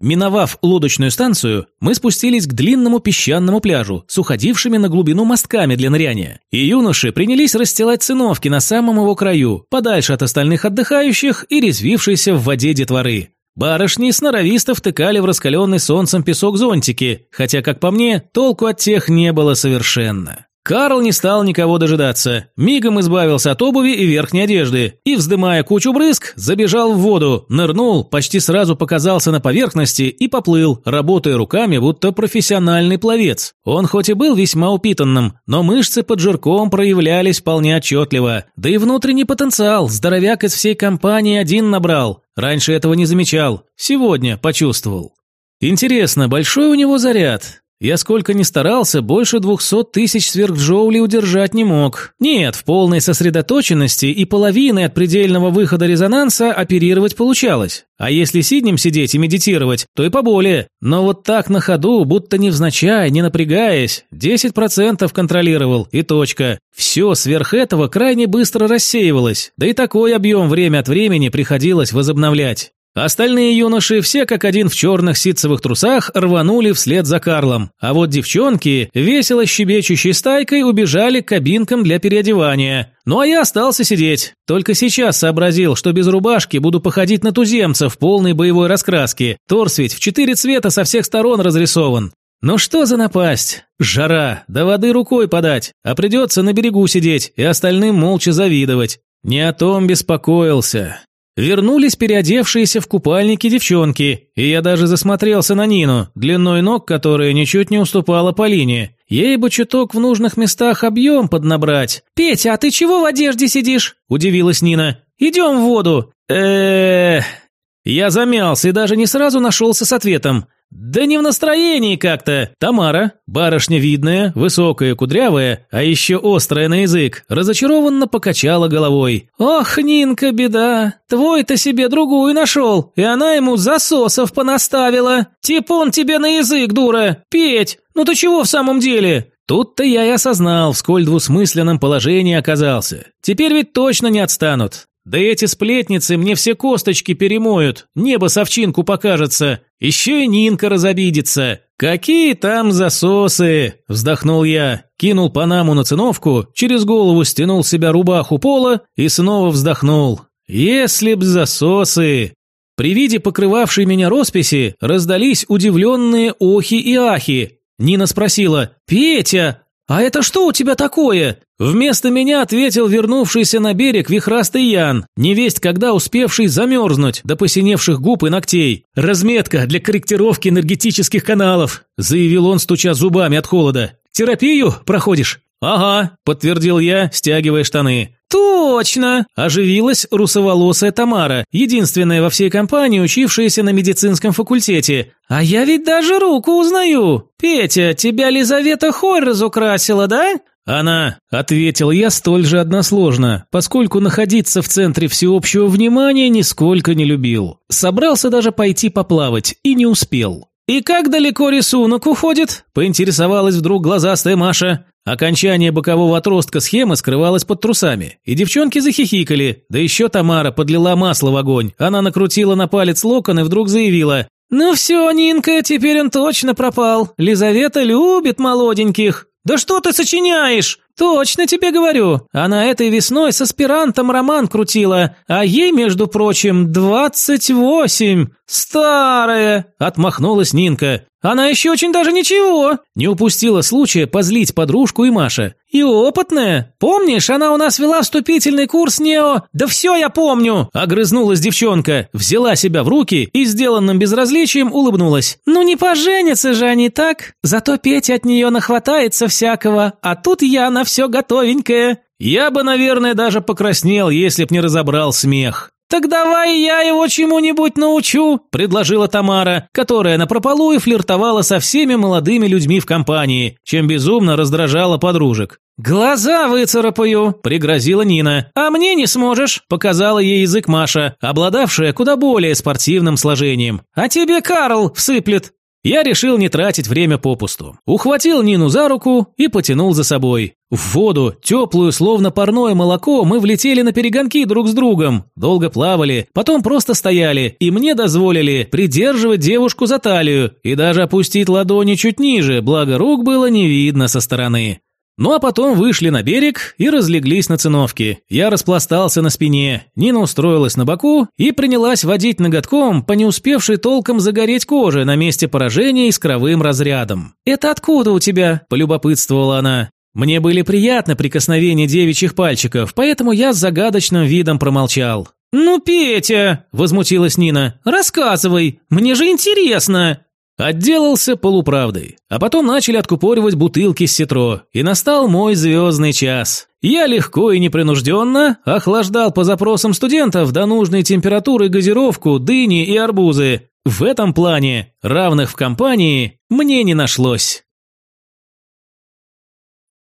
Миновав лодочную станцию, мы спустились к длинному песчаному пляжу с уходившими на глубину мостками для ныряния. И юноши принялись расстилать циновки на самом его краю, подальше от остальных отдыхающих и резвившейся в воде детворы. Барышни сноровисто втыкали в раскаленный солнцем песок зонтики, хотя, как по мне, толку от тех не было совершенно. Карл не стал никого дожидаться, мигом избавился от обуви и верхней одежды и, вздымая кучу брызг, забежал в воду, нырнул, почти сразу показался на поверхности и поплыл, работая руками, будто профессиональный пловец. Он хоть и был весьма упитанным, но мышцы под жирком проявлялись вполне отчетливо, да и внутренний потенциал здоровяк из всей компании один набрал. Раньше этого не замечал, сегодня почувствовал. Интересно, большой у него заряд? Я сколько ни старался, больше двухсот тысяч сверхджоулей удержать не мог. Нет, в полной сосредоточенности и половины от предельного выхода резонанса оперировать получалось. А если сиднем сидеть и медитировать, то и поболее. Но вот так на ходу, будто невзначай, не напрягаясь, 10% контролировал и точка. Все сверх этого крайне быстро рассеивалось, да и такой объем время от времени приходилось возобновлять. Остальные юноши все как один в черных ситцевых трусах рванули вслед за Карлом, а вот девчонки, весело щебечущей стайкой, убежали к кабинкам для переодевания. Ну а я остался сидеть. Только сейчас сообразил, что без рубашки буду походить на туземца в полной боевой раскраске. Торс ведь в четыре цвета со всех сторон разрисован. Ну что за напасть? Жара, до воды рукой подать, а придется на берегу сидеть и остальным молча завидовать. Не о том беспокоился. Вернулись переодевшиеся в купальники девчонки, и я даже засмотрелся на Нину, длиной ног которая ничуть не уступала Полине. Ей бы чуток в нужных местах объем поднабрать. «Петя, а ты чего в одежде сидишь?» – удивилась Нина. «Идем в воду». э Я замялся и даже не сразу нашелся с ответом – «Да не в настроении как-то!» Тамара, барышня видная, высокая, кудрявая, а еще острая на язык, разочарованно покачала головой. «Ох, Нинка, беда! Твой-то себе другую нашел, и она ему засосов понаставила! Типун тебе на язык, дура! Петь, ну ты чего в самом деле?» Тут-то я и осознал, в сколь двусмысленном положении оказался. Теперь ведь точно не отстанут. Да эти сплетницы мне все косточки перемоют, небо совчинку покажется, еще и Нинка разобидится. Какие там засосы!» – вздохнул я, кинул Панаму на циновку, через голову стянул себя рубаху пола и снова вздохнул. «Если б засосы!» При виде покрывавшей меня росписи раздались удивленные охи и ахи. Нина спросила «Петя, «А это что у тебя такое?» Вместо меня ответил вернувшийся на берег вихрастый Ян, невесть когда успевший замерзнуть до посиневших губ и ногтей. «Разметка для корректировки энергетических каналов», заявил он, стуча зубами от холода. «Терапию проходишь?» «Ага», – подтвердил я, стягивая штаны. «Точно!» – оживилась русоволосая Тамара, единственная во всей компании, учившаяся на медицинском факультете. «А я ведь даже руку узнаю! Петя, тебя Лизавета Хорь разукрасила, да?» «Она», – ответил я столь же односложно, поскольку находиться в центре всеобщего внимания нисколько не любил. Собрался даже пойти поплавать и не успел. «И как далеко рисунок уходит?» – поинтересовалась вдруг глазастая Маша. Окончание бокового отростка схемы скрывалось под трусами, и девчонки захихикали, да еще Тамара подлила масло в огонь. Она накрутила на палец локон и вдруг заявила «Ну все, Нинка, теперь он точно пропал. Лизавета любит молоденьких». «Да что ты сочиняешь?» «Точно тебе говорю. Она этой весной с аспирантом роман крутила, а ей, между прочим, двадцать восемь. Старая!» – отмахнулась Нинка. «Она еще очень даже ничего!» Не упустила случая позлить подружку и Маша. «И опытная. Помнишь, она у нас вела вступительный курс НЕО...» «Да все я помню!» – огрызнулась девчонка, взяла себя в руки и сделанным безразличием улыбнулась. «Ну не поженятся же они так! Зато Петя от нее нахватается всякого, а тут я на все готовенькое. Я бы, наверное, даже покраснел, если б не разобрал смех. «Так давай я его чему-нибудь научу», – предложила Тамара, которая напропалу и флиртовала со всеми молодыми людьми в компании, чем безумно раздражала подружек. «Глаза выцарапаю», – пригрозила Нина. «А мне не сможешь», – показала ей язык Маша, обладавшая куда более спортивным сложением. «А тебе Карл всыплет». Я решил не тратить время попусту. Ухватил Нину за руку и потянул за собой. В воду, теплую, словно парное молоко, мы влетели на перегонки друг с другом. Долго плавали, потом просто стояли, и мне дозволили придерживать девушку за талию и даже опустить ладони чуть ниже, благо рук было не видно со стороны. Ну а потом вышли на берег и разлеглись на циновке. Я распластался на спине, Нина устроилась на боку и принялась водить ноготком по не успевшей толком загореть коже на месте поражения искровым разрядом. «Это откуда у тебя?» – полюбопытствовала она. Мне были приятны прикосновения девичьих пальчиков, поэтому я с загадочным видом промолчал. «Ну, Петя!» – возмутилась Нина. «Рассказывай, мне же интересно!» Отделался полуправдой, а потом начали откупоривать бутылки с ситро, и настал мой звездный час. Я легко и непринужденно охлаждал по запросам студентов до нужной температуры газировку, дыни и арбузы. В этом плане равных в компании мне не нашлось.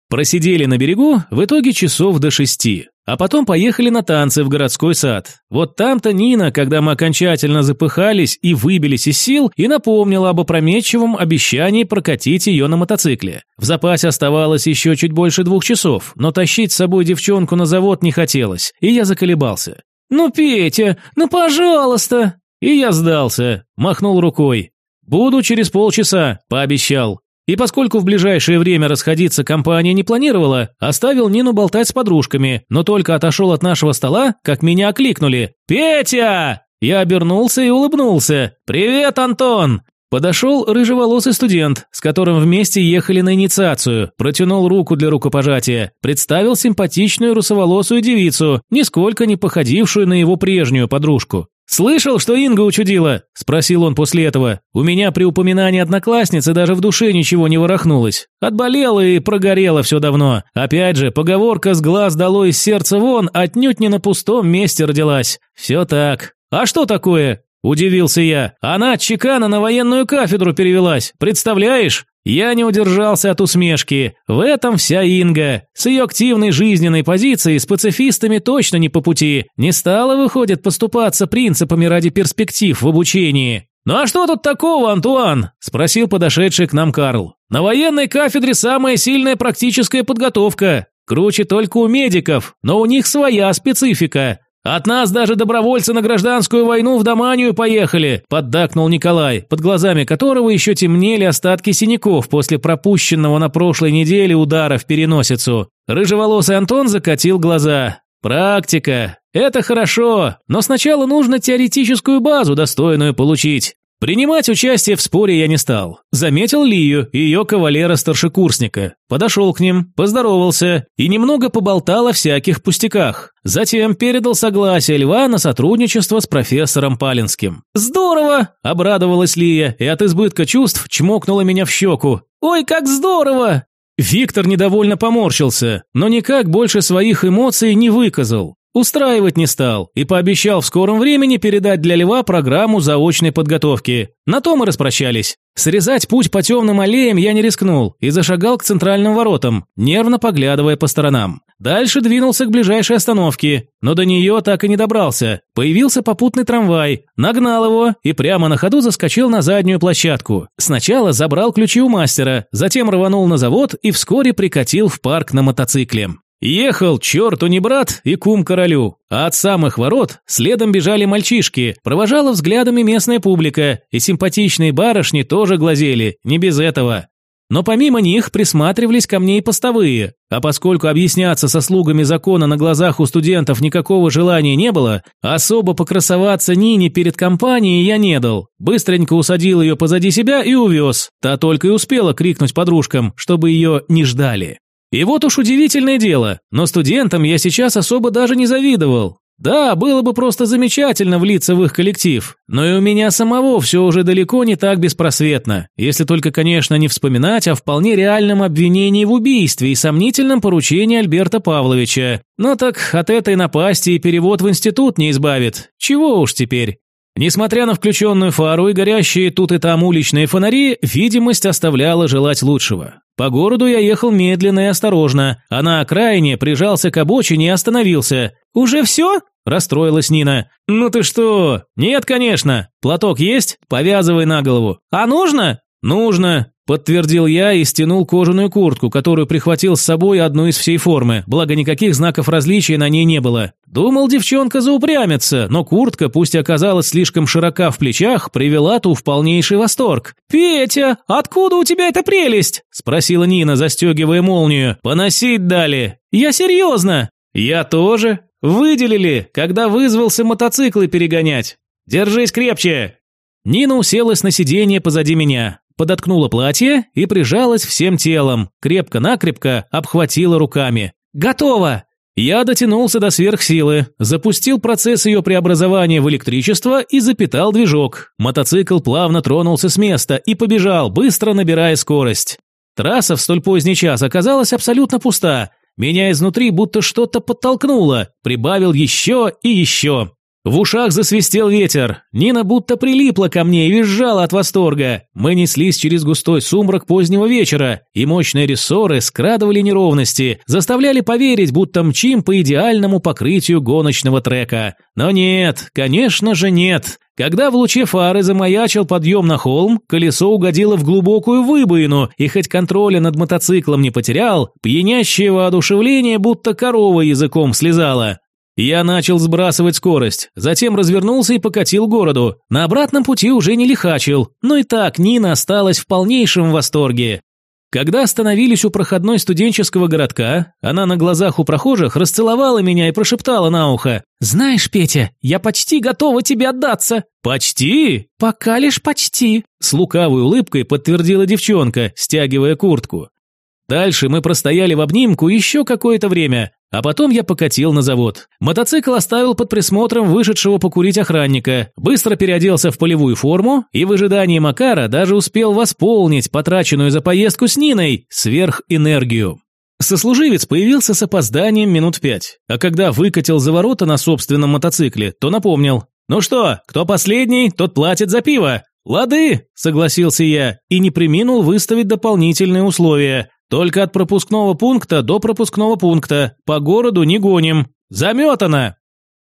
Просидели на берегу в итоге часов до шести. А потом поехали на танцы в городской сад. Вот там-то Нина, когда мы окончательно запыхались и выбились из сил, и напомнила об опрометчивом обещании прокатить ее на мотоцикле. В запасе оставалось еще чуть больше двух часов, но тащить с собой девчонку на завод не хотелось, и я заколебался. «Ну, Петя, ну пожалуйста!» И я сдался, махнул рукой. «Буду через полчаса», – пообещал. И поскольку в ближайшее время расходиться компания не планировала, оставил Нину болтать с подружками, но только отошел от нашего стола, как меня окликнули. «Петя!» Я обернулся и улыбнулся. «Привет, Антон!» Подошел рыжеволосый студент, с которым вместе ехали на инициацию, протянул руку для рукопожатия, представил симпатичную русоволосую девицу, нисколько не походившую на его прежнюю подружку. «Слышал, что Инга учудила?» – спросил он после этого. «У меня при упоминании одноклассницы даже в душе ничего не ворохнулось. Отболело и прогорело все давно. Опять же, поговорка «с глаз дало из сердца вон» отнюдь не на пустом месте родилась. Все так. А что такое? Удивился я. Она от чекана на военную кафедру перевелась. Представляешь? Я не удержался от усмешки. В этом вся Инга. С ее активной жизненной позицией с пацифистами точно не по пути. Не стала, выходит, поступаться принципами ради перспектив в обучении. «Ну а что тут такого, Антуан?» – спросил подошедший к нам Карл. «На военной кафедре самая сильная практическая подготовка. Круче только у медиков, но у них своя специфика. «От нас даже добровольцы на гражданскую войну в Доманию поехали», – поддакнул Николай, под глазами которого еще темнели остатки синяков после пропущенного на прошлой неделе удара в переносицу. Рыжеволосый Антон закатил глаза. «Практика. Это хорошо, но сначала нужно теоретическую базу достойную получить. Принимать участие в споре я не стал. Заметил Лию и ее кавалера-старшекурсника. Подошел к ним, поздоровался и немного поболтал о всяких пустяках. Затем передал согласие Льва на сотрудничество с профессором Палинским. «Здорово!» – обрадовалась Лия и от избытка чувств чмокнула меня в щеку. «Ой, как здорово!» Виктор недовольно поморщился, но никак больше своих эмоций не выказал. Устраивать не стал и пообещал в скором времени передать для Льва программу заочной подготовки. На то мы распрощались. Срезать путь по темным аллеям я не рискнул и зашагал к центральным воротам, нервно поглядывая по сторонам. Дальше двинулся к ближайшей остановке, но до нее так и не добрался. Появился попутный трамвай, нагнал его и прямо на ходу заскочил на заднюю площадку. Сначала забрал ключи у мастера, затем рванул на завод и вскоре прикатил в парк на мотоцикле. Ехал черту не брат и кум королю, а от самых ворот следом бежали мальчишки, провожала взглядами местная публика, и симпатичные барышни тоже глазели, не без этого. но помимо них присматривались ко мне и постовые, а поскольку объясняться со слугами закона на глазах у студентов никакого желания не было, особо покрасоваться Нине перед компанией я не дал. Быстренько усадил ее позади себя и увез. Та только и успела крикнуть подружкам, чтобы ее не ждали. И вот уж удивительное дело, но студентам я сейчас особо даже не завидовал. Да, было бы просто замечательно влиться в их коллектив, но и у меня самого все уже далеко не так беспросветно, если только, конечно, не вспоминать о вполне реальном обвинении в убийстве и сомнительном поручении Альберта Павловича. Но так от этой напасти и перевод в институт не избавит. Чего уж теперь. Несмотря на включенную фару и горящие тут и там уличные фонари, видимость оставляла желать лучшего. По городу я ехал медленно и осторожно, а на окраине прижался к обочине и остановился. «Уже все?» – расстроилась Нина. «Ну ты что? Нет, конечно. Платок есть? Повязывай на голову. А нужно?» «Нужно. Подтвердил я и стянул кожаную куртку, которую прихватил с собой одну из всей формы, благо никаких знаков различия на ней не было. Думал, девчонка заупрямится, но куртка, пусть оказалась слишком широка в плечах, привела ту в полнейший восторг. «Петя, откуда у тебя эта прелесть?» – спросила Нина, застегивая молнию. «Поносить дали». «Я серьезно». «Я тоже. Выделили, когда вызвался мотоциклы перегонять. Держись крепче». Нина уселась на сиденье позади меня подоткнула платье и прижалась всем телом, крепко-накрепко обхватила руками. «Готово!» Я дотянулся до сверхсилы, запустил процесс ее преобразования в электричество и запитал движок. Мотоцикл плавно тронулся с места и побежал, быстро набирая скорость. Трасса в столь поздний час оказалась абсолютно пуста. Меня изнутри будто что-то подтолкнуло, прибавил еще и еще. В ушах засвистел ветер. Нина будто прилипла ко мне и визжала от восторга. Мы неслись через густой сумрак позднего вечера, и мощные рессоры скрадывали неровности, заставляли поверить, будто мчим по идеальному покрытию гоночного трека. Но нет, конечно же нет. Когда в луче фары замаячил подъем на холм, колесо угодило в глубокую выбоину, и хоть контроля над мотоциклом не потерял, пьянящее воодушевление будто корова языком слезала. Я начал сбрасывать скорость, затем развернулся и покатил городу. На обратном пути уже не лихачил, но и так Нина осталась в полнейшем восторге. Когда остановились у проходной студенческого городка, она на глазах у прохожих расцеловала меня и прошептала на ухо. «Знаешь, Петя, я почти готова тебе отдаться». «Почти?» «Пока лишь почти», – с лукавой улыбкой подтвердила девчонка, стягивая куртку. Дальше мы простояли в обнимку еще какое-то время, а потом я покатил на завод. Мотоцикл оставил под присмотром вышедшего покурить охранника, быстро переоделся в полевую форму и в ожидании Макара даже успел восполнить потраченную за поездку с Ниной сверхэнергию. Сослуживец появился с опозданием минут пять, а когда выкатил за ворота на собственном мотоцикле, то напомнил. «Ну что, кто последний, тот платит за пиво». «Лады», – согласился я, и не приминул выставить дополнительные условия. Только от пропускного пункта до пропускного пункта. По городу не гоним. Заметано!»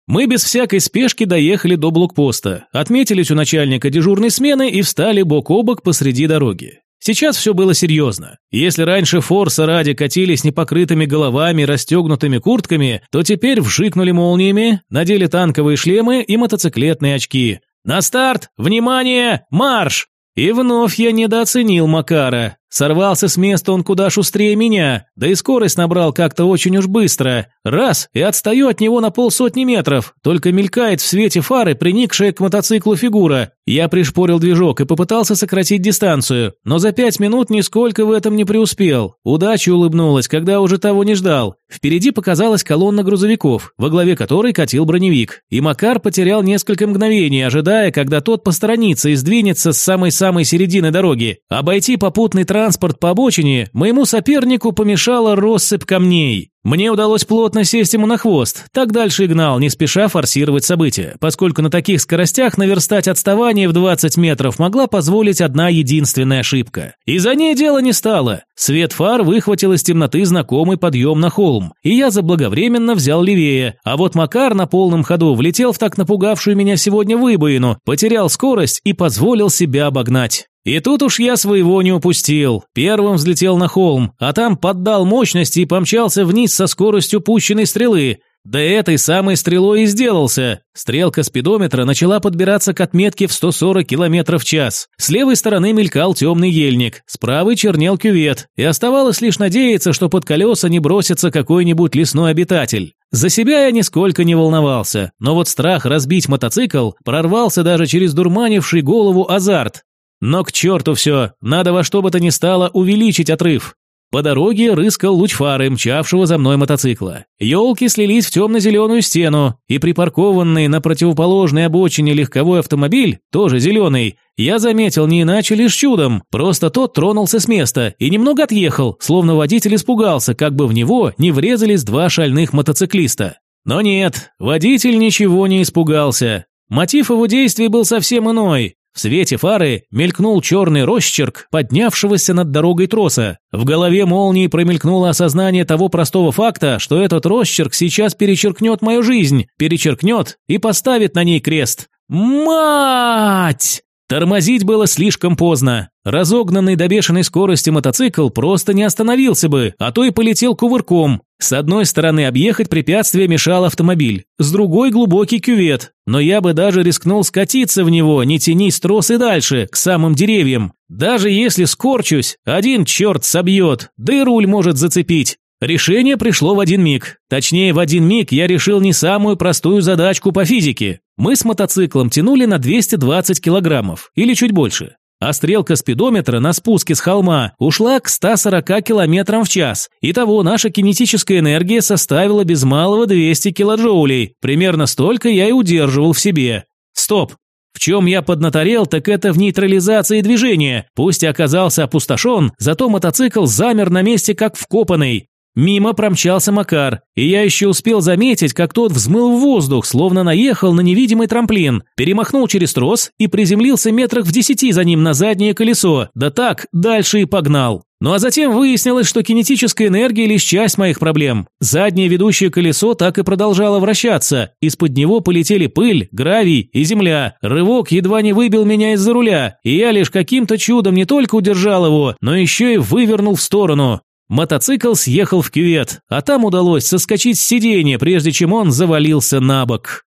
Мы без всякой спешки доехали до блокпоста, отметились у начальника дежурной смены и встали бок о бок посреди дороги. Сейчас все было серьезно. Если раньше форса ради катились непокрытыми головами, расстегнутыми куртками, то теперь вжикнули молниями, надели танковые шлемы и мотоциклетные очки. «На старт! Внимание! Марш!» И вновь я недооценил Макара. Сорвался с места он куда шустрее меня, да и скорость набрал как-то очень уж быстро. Раз, и отстаю от него на полсотни метров, только мелькает в свете фары приникшая к мотоциклу фигура. Я пришпорил движок и попытался сократить дистанцию, но за пять минут нисколько в этом не преуспел. Удача улыбнулась, когда уже того не ждал. Впереди показалась колонна грузовиков, во главе которой катил броневик. И Макар потерял несколько мгновений, ожидая, когда тот посторонится и сдвинется с самой-самой середины дороги. Обойти попутный транспорт транспорт по обочине, моему сопернику помешала россыпь камней. Мне удалось плотно сесть ему на хвост, так дальше и гнал, не спеша форсировать события, поскольку на таких скоростях наверстать отставание в 20 метров могла позволить одна единственная ошибка. И за ней дело не стало. Свет фар выхватил из темноты знакомый подъем на холм, и я заблаговременно взял левее, а вот Макар на полном ходу влетел в так напугавшую меня сегодня выбоину, потерял скорость и позволил себя обогнать. И тут уж я своего не упустил. Первым взлетел на холм, а там поддал мощности и помчался вниз со скоростью пущенной стрелы. Да этой самой стрелой и сделался. Стрелка спидометра начала подбираться к отметке в 140 км в час. С левой стороны мелькал темный ельник, с правой чернел кювет, и оставалось лишь надеяться, что под колеса не бросится какой-нибудь лесной обитатель. За себя я нисколько не волновался, но вот страх разбить мотоцикл прорвался даже через дурманивший голову азарт. Но к черту все, надо во что бы то ни стало увеличить отрыв. По дороге рыскал луч фары, мчавшего за мной мотоцикла. Елки слились в темно-зеленую стену, и припаркованный на противоположной обочине легковой автомобиль, тоже зеленый, я заметил не иначе лишь чудом, просто тот тронулся с места и немного отъехал, словно водитель испугался, как бы в него не врезались два шальных мотоциклиста. Но нет, водитель ничего не испугался. Мотив его действий был совсем иной. В свете фары мелькнул черный росчерк, поднявшегося над дорогой троса. В голове молнии промелькнуло осознание того простого факта, что этот росчерк сейчас перечеркнет мою жизнь, перечеркнет и поставит на ней крест. Мать! Тормозить было слишком поздно. Разогнанный до бешеной скорости мотоцикл просто не остановился бы, а то и полетел кувырком. С одной стороны объехать препятствие мешал автомобиль, с другой глубокий кювет, но я бы даже рискнул скатиться в него, не тянись трос и дальше, к самым деревьям. Даже если скорчусь, один черт собьет, да и руль может зацепить. Решение пришло в один миг. Точнее, в один миг я решил не самую простую задачку по физике. Мы с мотоциклом тянули на 220 килограммов, или чуть больше. А стрелка спидометра на спуске с холма ушла к 140 километрам в час. Итого наша кинетическая энергия составила без малого 200 килоджоулей. Примерно столько я и удерживал в себе. Стоп, в чем я поднаторел, так это в нейтрализации движения. Пусть оказался опустошен, зато мотоцикл замер на месте как вкопанный. Мимо промчался Макар, и я еще успел заметить, как тот взмыл в воздух, словно наехал на невидимый трамплин, перемахнул через трос и приземлился метрах в десяти за ним на заднее колесо, да так, дальше и погнал. Ну а затем выяснилось, что кинетическая энергия лишь часть моих проблем. Заднее ведущее колесо так и продолжало вращаться. Из-под него полетели пыль, гравий и земля. Рывок едва не выбил меня из-за руля, и я лишь каким-то чудом не только удержал его, но еще и вывернул в сторону. Мотоцикл съехал в кювет, а там удалось соскочить с сиденья, прежде чем он завалился на бок.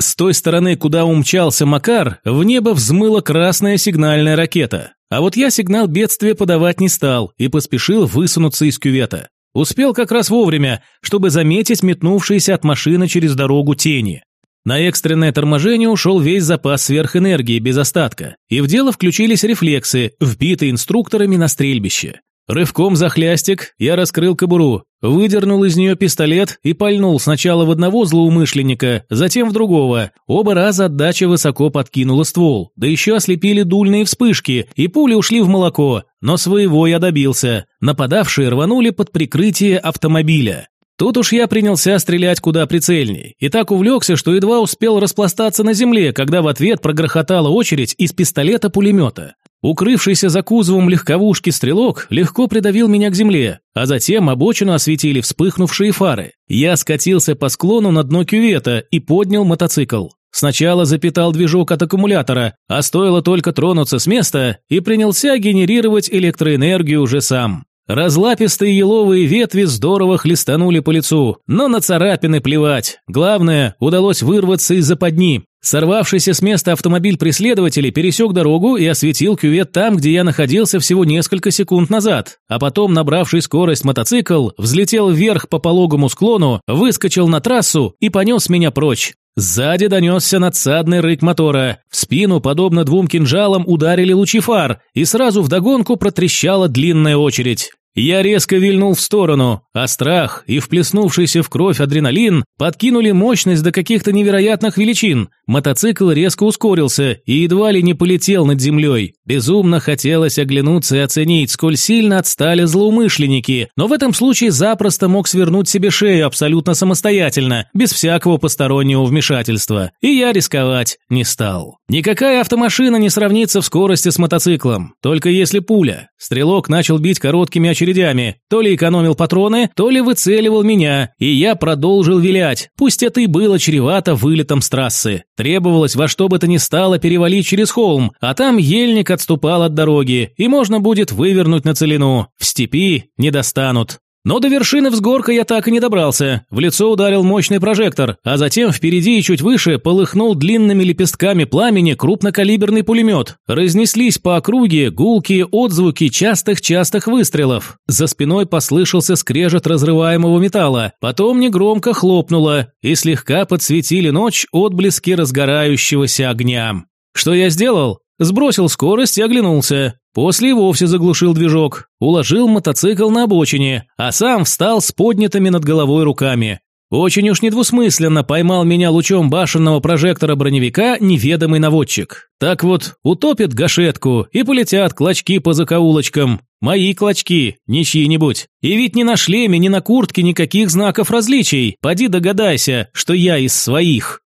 С той стороны, куда умчался Макар, в небо взмыла красная сигнальная ракета. А вот я сигнал бедствия подавать не стал и поспешил высунуться из кювета. Успел как раз вовремя, чтобы заметить метнувшиеся от машины через дорогу тени. На экстренное торможение ушел весь запас сверхэнергии без остатка, и в дело включились рефлексы, вбитые инструкторами на стрельбище. Рывком за хлястик я раскрыл кобуру, выдернул из нее пистолет и пальнул сначала в одного злоумышленника, затем в другого. Оба раза отдача высоко подкинула ствол, да еще ослепили дульные вспышки, и пули ушли в молоко, но своего я добился. Нападавшие рванули под прикрытие автомобиля. Тут уж я принялся стрелять куда прицельней, и так увлекся, что едва успел распластаться на земле, когда в ответ прогрохотала очередь из пистолета-пулемета. Укрывшийся за кузовом легковушки стрелок легко придавил меня к земле, а затем обочину осветили вспыхнувшие фары. Я скатился по склону на дно кювета и поднял мотоцикл. Сначала запитал движок от аккумулятора, а стоило только тронуться с места и принялся генерировать электроэнергию уже сам. Разлапистые еловые ветви здорово хлестанули по лицу, но на царапины плевать. Главное, удалось вырваться из западни. Сорвавшийся с места автомобиль преследователей пересек дорогу и осветил кювет там, где я находился всего несколько секунд назад, а потом, набравший скорость мотоцикл, взлетел вверх по пологому склону, выскочил на трассу и понес меня прочь. Сзади донесся надсадный рык мотора. В спину, подобно двум кинжалам, ударили лучи фар, и сразу вдогонку протрещала длинная очередь. Я резко вильнул в сторону, а страх и вплеснувшийся в кровь адреналин подкинули мощность до каких-то невероятных величин. Мотоцикл резко ускорился и едва ли не полетел над землей. Безумно хотелось оглянуться и оценить, сколь сильно отстали злоумышленники, но в этом случае запросто мог свернуть себе шею абсолютно самостоятельно, без всякого постороннего вмешательства. И я рисковать не стал. Никакая автомашина не сравнится в скорости с мотоциклом, только если пуля. Стрелок начал бить короткими очередями очередями. То ли экономил патроны, то ли выцеливал меня, и я продолжил вилять. Пусть это и было чревато вылетом с трассы. Требовалось во что бы то ни стало перевалить через холм, а там ельник отступал от дороги, и можно будет вывернуть на целину. В степи не достанут. Но до вершины взгорка я так и не добрался. В лицо ударил мощный прожектор, а затем впереди и чуть выше полыхнул длинными лепестками пламени крупнокалиберный пулемет. Разнеслись по округе гулкие отзвуки частых-частых выстрелов. За спиной послышался скрежет разрываемого металла. Потом негромко хлопнуло, и слегка подсветили ночь отблески разгорающегося огня. Что я сделал? Сбросил скорость и оглянулся. После вовсе заглушил движок, уложил мотоцикл на обочине, а сам встал с поднятыми над головой руками. Очень уж недвусмысленно поймал меня лучом башенного прожектора броневика неведомый наводчик. Так вот, утопит гашетку и полетят клочки по закоулочкам. Мои клочки, не чьи-нибудь. И ведь ни на шлеме, ни на куртке никаких знаков различий. Поди догадайся, что я из своих.